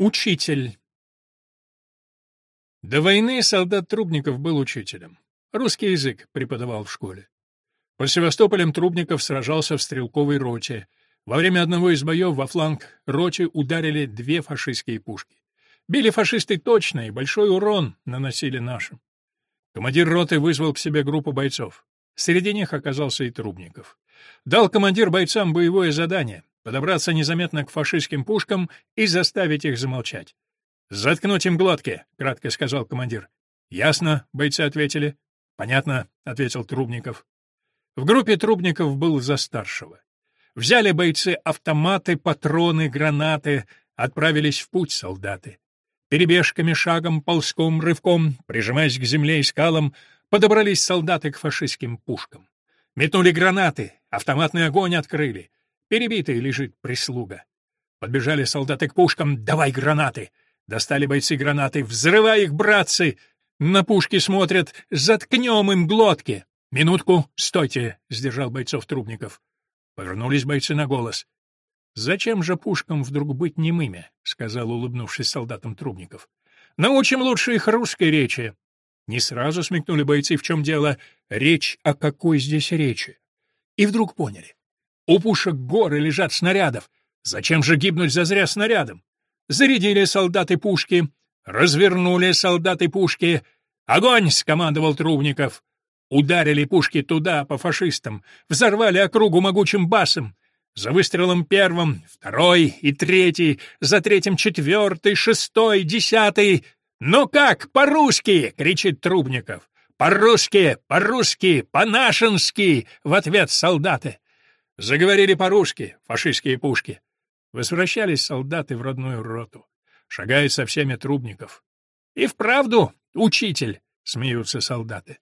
Учитель. До войны солдат Трубников был учителем. Русский язык преподавал в школе. Под Севастополем Трубников сражался в стрелковой роте. Во время одного из боев во фланг роте ударили две фашистские пушки. Били фашисты точно, и большой урон наносили нашим. Командир роты вызвал к себе группу бойцов. Среди них оказался и Трубников. Дал командир бойцам боевое задание подобраться незаметно к фашистским пушкам и заставить их замолчать. «Заткнуть им глотки», — кратко сказал командир. «Ясно», — бойцы ответили. «Понятно», — ответил Трубников. В группе Трубников был за старшего. Взяли бойцы автоматы, патроны, гранаты, отправились в путь солдаты. Перебежками, шагом, ползком, рывком, прижимаясь к земле и скалам, подобрались солдаты к фашистским пушкам. Метнули гранаты, автоматный огонь открыли. Перебитая лежит прислуга. Подбежали солдаты к пушкам. «Давай гранаты!» Достали бойцы гранаты. «Взрывай их, братцы!» На пушки смотрят. «Заткнем им глотки!» «Минутку, стойте!» — сдержал бойцов Трубников. Повернулись бойцы на голос. «Зачем же пушкам вдруг быть немыми?» — сказал, улыбнувшись солдатам Трубников. «Научим лучше их русской речи». Не сразу смекнули бойцы, в чем дело. Речь о какой здесь речи. И вдруг поняли. У пушек горы лежат снарядов. Зачем же гибнуть зазря снарядом? Зарядили солдаты пушки, развернули солдаты пушки. «Огонь!» — скомандовал Трубников. Ударили пушки туда, по фашистам, взорвали округу могучим басом. За выстрелом первым, второй и третий, за третьим четвертый, шестой, десятый. «Ну как, по-русски!» — кричит Трубников. «По-русски! По-русски! По-нашенски!» — в ответ солдаты. Заговорили по-русски, фашистские пушки. Возвращались солдаты в родную роту. Шагает со всеми трубников. «И вправду, учитель!» — смеются солдаты.